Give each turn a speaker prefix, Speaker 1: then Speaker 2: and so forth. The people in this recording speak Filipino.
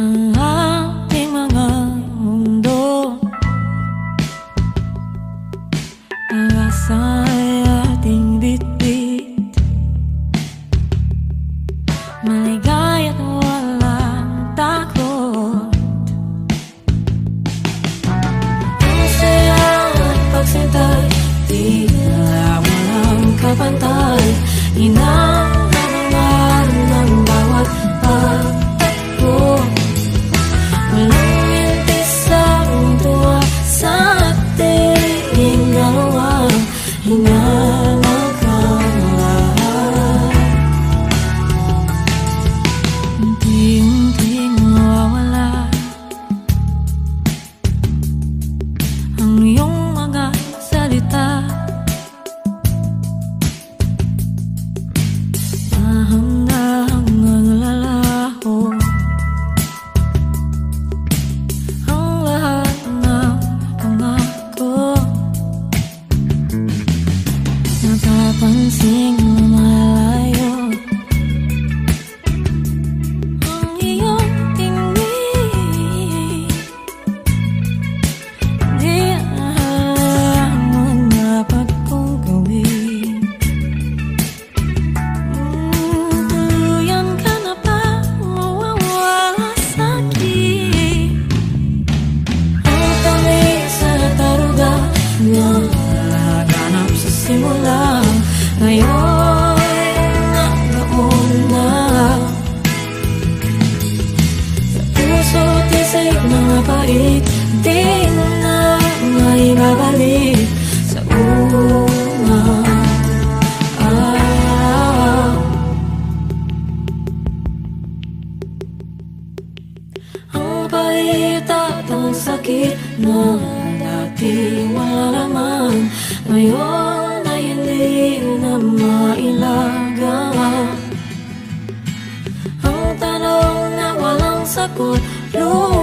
Speaker 1: ang ating mga mundo. Para sa ating bitbit mga pait Di na maibabalik sa una. Ah. Ang pait at ang sakit na dati wala naman Ngayon ay hindi na mailaga. Ang tanong na walang sagot Luhang